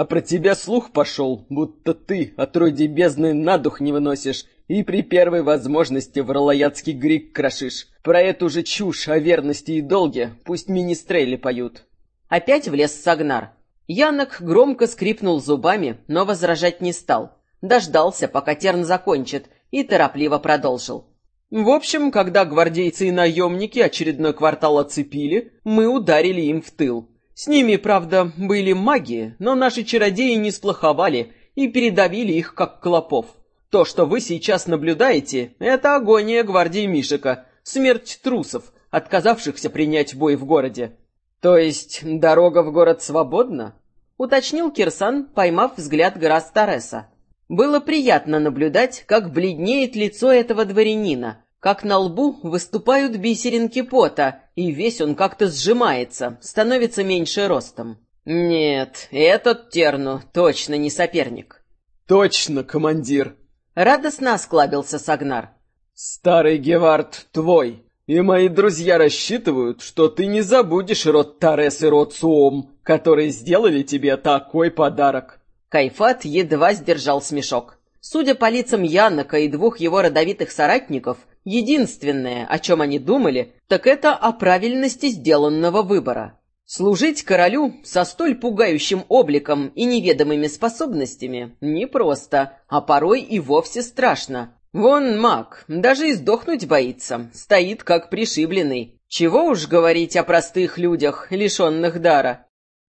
А про тебя слух пошел, будто ты отродье бездны на дух не выносишь и при первой возможности в ролоядский грик крошишь. Про эту же чушь о верности и долге пусть министрели поют. Опять влез Сагнар. Янок громко скрипнул зубами, но возражать не стал. Дождался, пока Терн закончит, и торопливо продолжил. В общем, когда гвардейцы и наемники очередной квартал оцепили, мы ударили им в тыл. С ними, правда, были маги, но наши чародеи не сплоховали и передавили их, как клопов. То, что вы сейчас наблюдаете, это агония гвардии Мишика, смерть трусов, отказавшихся принять бой в городе. То есть дорога в город свободна? Уточнил Кирсан, поймав взгляд Грас Тареса. Было приятно наблюдать, как бледнеет лицо этого дворянина, как на лбу выступают бисеринки пота, и весь он как-то сжимается, становится меньше ростом. Нет, этот Терну точно не соперник. Точно, командир. Радостно осклабился Сагнар. Старый Гевард твой, и мои друзья рассчитывают, что ты не забудешь род Тарес и род Суом, которые сделали тебе такой подарок. Кайфат едва сдержал смешок. Судя по лицам Янока и двух его родовитых соратников, единственное, о чем они думали, так это о правильности сделанного выбора. Служить королю со столь пугающим обликом и неведомыми способностями непросто, а порой и вовсе страшно. Вон маг, даже и сдохнуть боится, стоит как пришибленный. Чего уж говорить о простых людях, лишенных дара.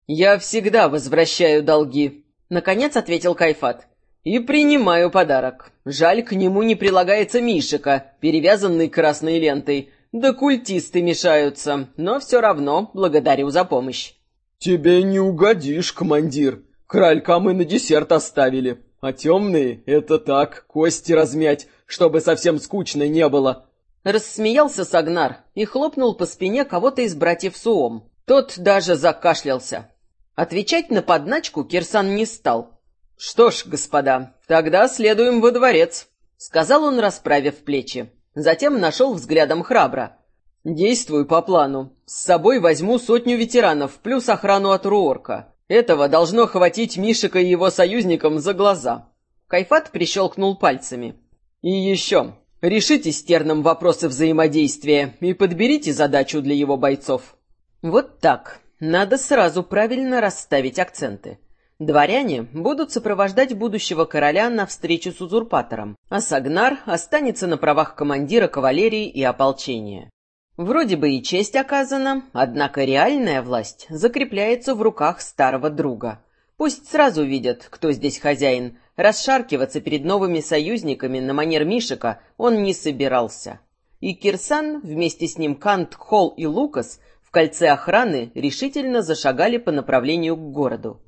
«Я всегда возвращаю долги», Наконец ответил Кайфат. «И принимаю подарок. Жаль, к нему не прилагается Мишика, перевязанный красной лентой. Да культисты мешаются, но все равно благодарю за помощь». «Тебе не угодишь, командир. Кралька мы на десерт оставили. А темные — это так, кости размять, чтобы совсем скучно не было». Рассмеялся Сагнар и хлопнул по спине кого-то из братьев Суом. Тот даже закашлялся. Отвечать на подначку Кирсан не стал. «Что ж, господа, тогда следуем во дворец», — сказал он, расправив плечи. Затем нашел взглядом храбро. «Действуй по плану. С собой возьму сотню ветеранов, плюс охрану от Руорка. Этого должно хватить Мишика и его союзникам за глаза». Кайфат прищелкнул пальцами. «И еще. Решите с Терном вопросы взаимодействия и подберите задачу для его бойцов». «Вот так. Надо сразу правильно расставить акценты. Дворяне будут сопровождать будущего короля на встречу с узурпатором, а Сагнар останется на правах командира кавалерии и ополчения. Вроде бы и честь оказана, однако реальная власть закрепляется в руках старого друга. Пусть сразу видят, кто здесь хозяин. Расшаркиваться перед новыми союзниками на манер Мишика он не собирался. И Кирсан, вместе с ним Кант, Холл и Лукас в кольце охраны решительно зашагали по направлению к городу.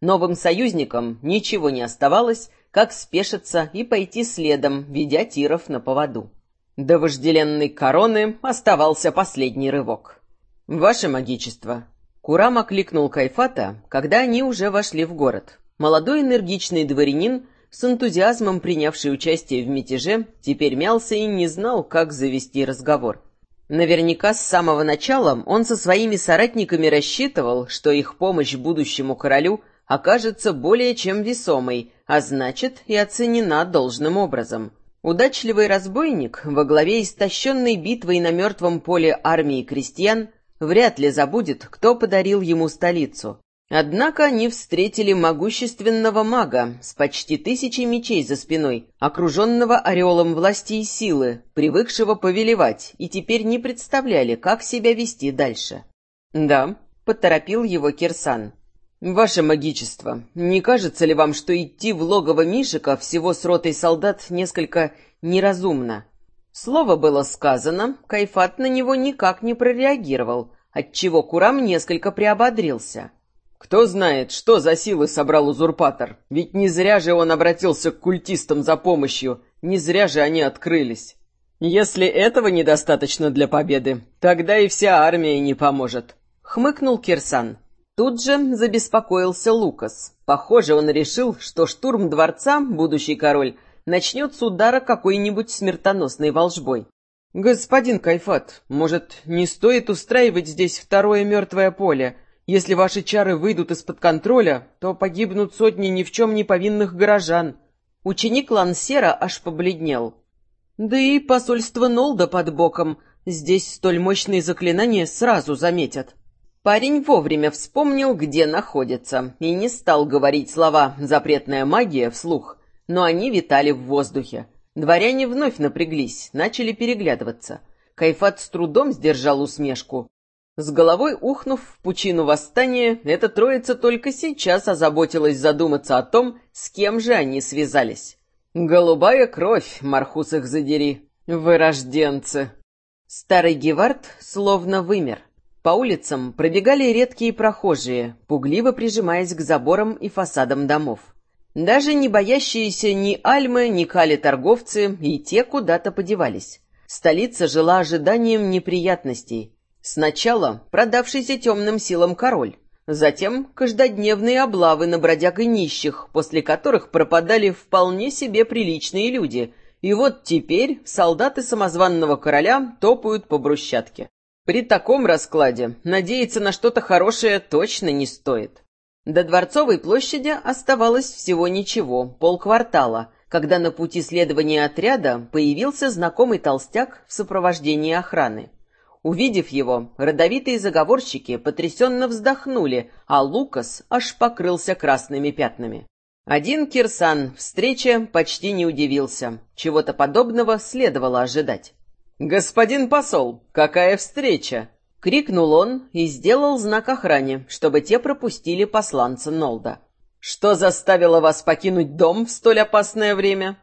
Новым союзникам ничего не оставалось, как спешиться и пойти следом, ведя тиров на поводу. До вожделенной короны оставался последний рывок. «Ваше магичество!» Курам окликнул Кайфата, когда они уже вошли в город. Молодой энергичный дворянин, с энтузиазмом принявший участие в мятеже, теперь мялся и не знал, как завести разговор. Наверняка с самого начала он со своими соратниками рассчитывал, что их помощь будущему королю окажется более чем весомой, а значит и оценена должным образом. Удачливый разбойник во главе истощенной битвой на мертвом поле армии крестьян вряд ли забудет, кто подарил ему столицу. Однако они встретили могущественного мага с почти тысячей мечей за спиной, окруженного ореолом власти и силы, привыкшего повелевать, и теперь не представляли, как себя вести дальше. «Да», — поторопил его Кирсан. «Ваше магичество, не кажется ли вам, что идти в логово Мишика всего с ротой солдат несколько неразумно?» Слово было сказано, Кайфат на него никак не прореагировал, отчего Курам несколько приободрился. Кто знает, что за силы собрал узурпатор, ведь не зря же он обратился к культистам за помощью, не зря же они открылись. Если этого недостаточно для победы, тогда и вся армия не поможет. Хмыкнул Кирсан. Тут же забеспокоился Лукас. Похоже, он решил, что штурм дворца, будущий король, начнет с удара какой-нибудь смертоносной волжбой. «Господин Кайфат, может, не стоит устраивать здесь второе мертвое поле?» Если ваши чары выйдут из-под контроля, то погибнут сотни ни в чем не повинных горожан. Ученик Лансера аж побледнел. Да и посольство Нолда под боком. Здесь столь мощные заклинания сразу заметят. Парень вовремя вспомнил, где находится, и не стал говорить слова «запретная магия» вслух, но они витали в воздухе. Дворяне вновь напряглись, начали переглядываться. Кайфат с трудом сдержал усмешку. С головой ухнув в пучину восстания, эта троица только сейчас озаботилась задуматься о том, с кем же они связались. Голубая кровь, Мархус их задери. Вырожденцы. Старый Гевард словно вымер. По улицам пробегали редкие прохожие, пугливо прижимаясь к заборам и фасадам домов. Даже не боящиеся ни Альмы, ни Кали торговцы и те куда-то подевались. Столица жила ожиданием неприятностей. Сначала продавшийся темным силам король, Затем каждодневные облавы на бродяг и нищих, после которых пропадали вполне себе приличные люди. И вот теперь солдаты самозванного короля топают по брусчатке. При таком раскладе надеяться на что-то хорошее точно не стоит. До Дворцовой площади оставалось всего ничего, полквартала, когда на пути следования отряда появился знакомый толстяк в сопровождении охраны. Увидев его, родовитые заговорщики потрясенно вздохнули, а Лукас аж покрылся красными пятнами. Один Кирсан встрече почти не удивился. Чего-то подобного следовало ожидать. «Господин посол, какая встреча!» — крикнул он и сделал знак охране, чтобы те пропустили посланца Нолда. «Что заставило вас покинуть дом в столь опасное время?»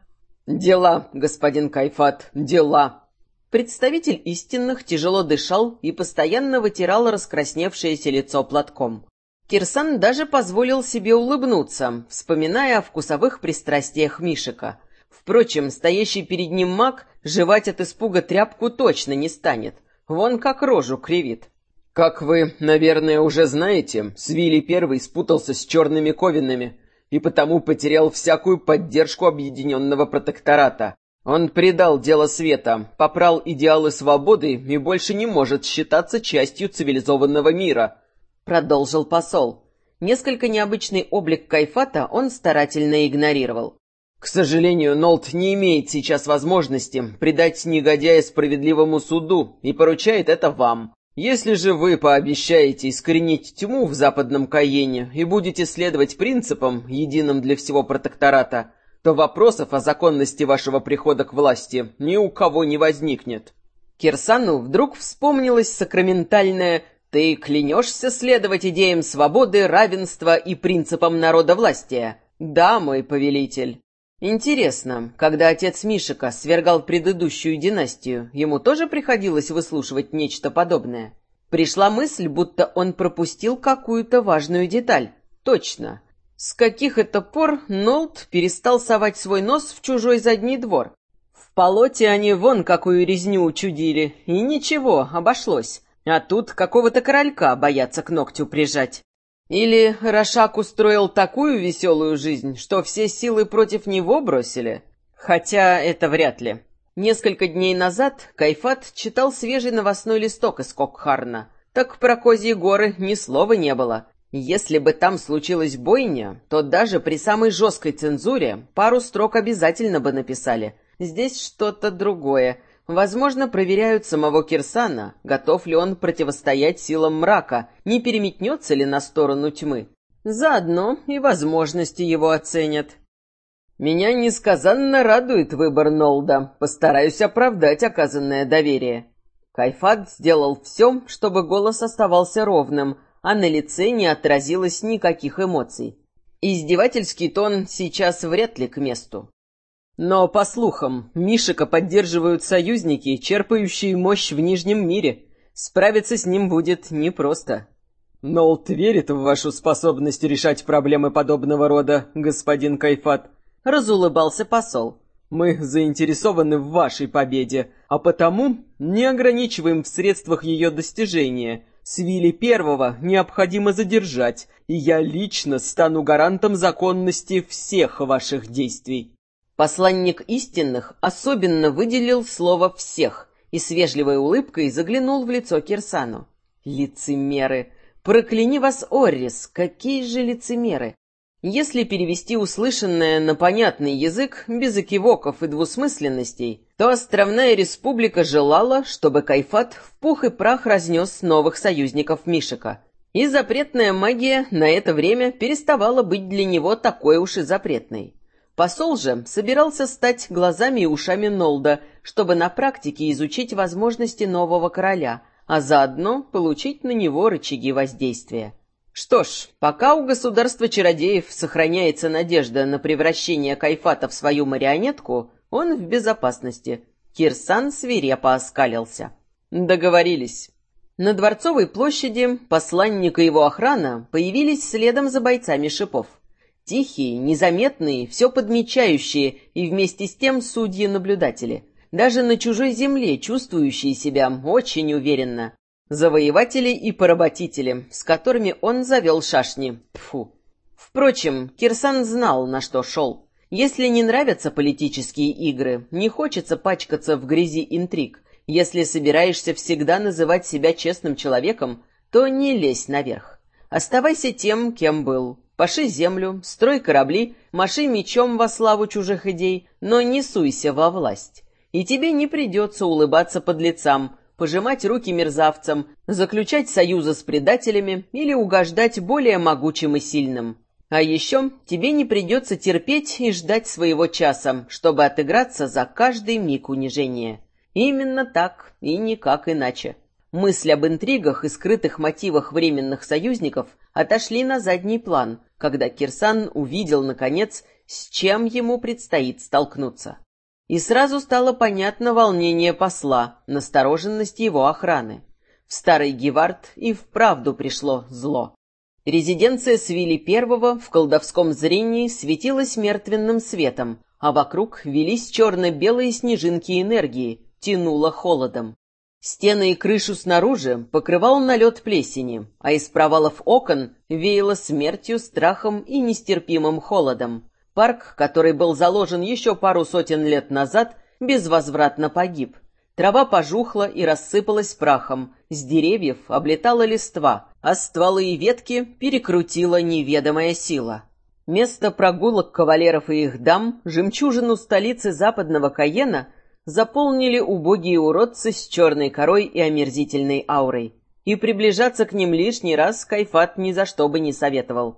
«Дела, господин Кайфат, дела!» Представитель истинных тяжело дышал и постоянно вытирал раскрасневшееся лицо платком. Кирсан даже позволил себе улыбнуться, вспоминая о вкусовых пристрастиях Мишика. Впрочем, стоящий перед ним маг жевать от испуга тряпку точно не станет. Вон как рожу кривит. «Как вы, наверное, уже знаете, Свили Первый спутался с черными ковинами и потому потерял всякую поддержку объединенного протектората. Он предал дело света, попрал идеалы свободы и больше не может считаться частью цивилизованного мира», — продолжил посол. Несколько необычный облик Кайфата он старательно игнорировал. «К сожалению, Нолт не имеет сейчас возможности предать негодяя справедливому суду и поручает это вам. Если же вы пообещаете искоренить тьму в западном Каене и будете следовать принципам, единым для всего протектората, то вопросов о законности вашего прихода к власти ни у кого не возникнет. Кирсану вдруг вспомнилось сакраментальное «Ты клянешься следовать идеям свободы, равенства и принципам народовластия?» «Да, мой повелитель». Интересно, когда отец Мишика свергал предыдущую династию, ему тоже приходилось выслушивать нечто подобное? Пришла мысль, будто он пропустил какую-то важную деталь. Точно, с каких это пор Нолт перестал совать свой нос в чужой задний двор? В полоте они вон какую резню учудили, и ничего, обошлось. А тут какого-то королька боятся к ногтю прижать. Или Рошак устроил такую веселую жизнь, что все силы против него бросили? Хотя это вряд ли. Несколько дней назад Кайфат читал свежий новостной листок из Кокхарна. Так про Козьи горы ни слова не было. Если бы там случилась бойня, то даже при самой жесткой цензуре пару строк обязательно бы написали. Здесь что-то другое. Возможно, проверяют самого Кирсана, готов ли он противостоять силам мрака, не переметнется ли на сторону тьмы. Заодно и возможности его оценят. Меня несказанно радует выбор Нолда. Постараюсь оправдать оказанное доверие. Кайфат сделал все, чтобы голос оставался ровным, а на лице не отразилось никаких эмоций. Издевательский тон сейчас вряд ли к месту. Но, по слухам, Мишика поддерживают союзники, черпающие мощь в Нижнем мире. Справиться с ним будет непросто. Нолт верит в вашу способность решать проблемы подобного рода, господин Кайфат. Разулыбался посол. Мы заинтересованы в вашей победе, а потому не ограничиваем в средствах ее достижения — Свили первого необходимо задержать, и я лично стану гарантом законности всех ваших действий». Посланник истинных особенно выделил слово «всех» и с вежливой улыбкой заглянул в лицо Кирсану. «Лицемеры! Прокляни вас, Оррис, какие же лицемеры! Если перевести услышанное на понятный язык, без экивоков и двусмысленностей, то Островная Республика желала, чтобы Кайфат в пух и прах разнес новых союзников Мишика. И запретная магия на это время переставала быть для него такой уж и запретной. Посол же собирался стать глазами и ушами Нолда, чтобы на практике изучить возможности нового короля, а заодно получить на него рычаги воздействия. Что ж, пока у государства чародеев сохраняется надежда на превращение Кайфата в свою марионетку, он в безопасности. Кирсан свирепо оскалился. Договорились. На Дворцовой площади посланник и его охрана появились следом за бойцами шипов. Тихие, незаметные, все подмечающие и вместе с тем судьи-наблюдатели. Даже на чужой земле чувствующие себя очень уверенно. Завоеватели и поработители, с которыми он завел шашни. Тфу. Впрочем, Кирсан знал, на что шел. Если не нравятся политические игры, не хочется пачкаться в грязи интриг. Если собираешься всегда называть себя честным человеком, то не лезь наверх. Оставайся тем, кем был. Паши землю, строй корабли, маши мечом во славу чужих идей, но не суйся во власть. И тебе не придется улыбаться под лицам, пожимать руки мерзавцам, заключать союзы с предателями или угождать более могучим и сильным. А еще тебе не придется терпеть и ждать своего часа, чтобы отыграться за каждый миг унижения. Именно так и никак иначе. Мысль об интригах и скрытых мотивах временных союзников отошли на задний план, когда Кирсан увидел, наконец, с чем ему предстоит столкнуться. И сразу стало понятно волнение посла, настороженность его охраны. В старый Гевард и вправду пришло зло. Резиденция Свили Первого в колдовском зрении светилась мертвенным светом, а вокруг велись черно-белые снежинки энергии, тянуло холодом. Стены и крышу снаружи покрывал налет плесени, а из провалов окон веяло смертью, страхом и нестерпимым холодом. Парк, который был заложен еще пару сотен лет назад, безвозвратно погиб. Трава пожухла и рассыпалась прахом, с деревьев облетала листва, а стволы и ветки перекрутила неведомая сила. Место прогулок кавалеров и их дам, жемчужину столицы западного Каена, заполнили убогие уродцы с черной корой и омерзительной аурой. И приближаться к ним лишний раз Кайфат ни за что бы не советовал.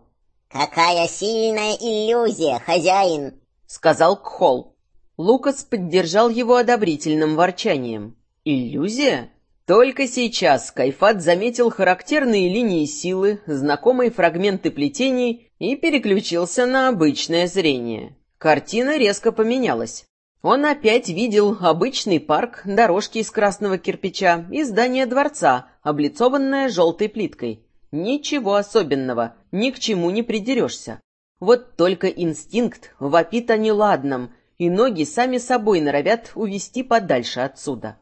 «Какая сильная иллюзия, хозяин!» — сказал Кхол. Лукас поддержал его одобрительным ворчанием. «Иллюзия?» Только сейчас Кайфат заметил характерные линии силы, знакомые фрагменты плетений и переключился на обычное зрение. Картина резко поменялась. Он опять видел обычный парк, дорожки из красного кирпича и здание дворца, облицованное желтой плиткой. Ничего особенного, ни к чему не придерешься. Вот только инстинкт вопит о неладном, и ноги сами собой норовят увести подальше отсюда.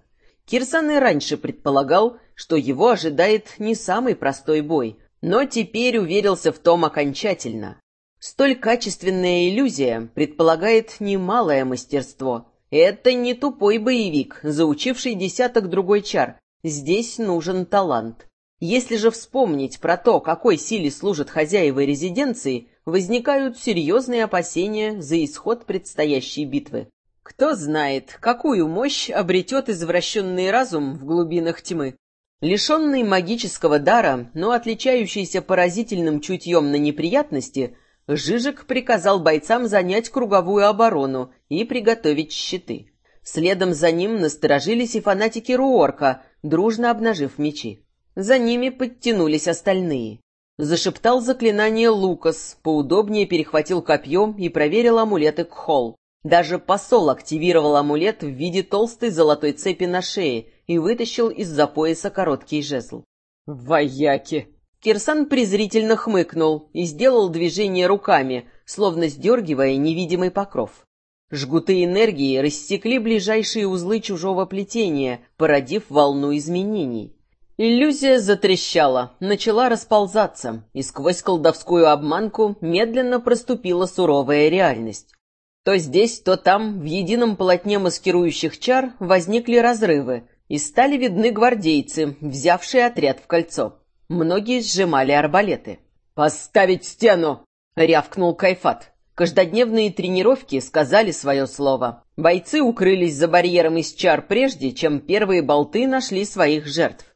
Кирсан и раньше предполагал, что его ожидает не самый простой бой, но теперь уверился в том окончательно. Столь качественная иллюзия предполагает немалое мастерство. Это не тупой боевик, заучивший десяток другой чар. Здесь нужен талант. Если же вспомнить про то, какой силе служат хозяева резиденции, возникают серьезные опасения за исход предстоящей битвы. Кто знает, какую мощь обретет извращенный разум в глубинах тьмы. Лишенный магического дара, но отличающийся поразительным чутьем на неприятности, Жижик приказал бойцам занять круговую оборону и приготовить щиты. Следом за ним насторожились и фанатики Руорка, дружно обнажив мечи. За ними подтянулись остальные. Зашептал заклинание Лукас, поудобнее перехватил копье и проверил амулеты Кхол. Даже посол активировал амулет в виде толстой золотой цепи на шее и вытащил из-за пояса короткий жезл. «Вояки!» Кирсан презрительно хмыкнул и сделал движение руками, словно сдергивая невидимый покров. Жгуты энергии рассекли ближайшие узлы чужого плетения, породив волну изменений. Иллюзия затрещала, начала расползаться, и сквозь колдовскую обманку медленно проступила суровая реальность. То здесь, то там, в едином полотне маскирующих чар, возникли разрывы, и стали видны гвардейцы, взявшие отряд в кольцо. Многие сжимали арбалеты. «Поставить стену!» — рявкнул Кайфат. Каждодневные тренировки сказали свое слово. Бойцы укрылись за барьером из чар прежде, чем первые болты нашли своих жертв.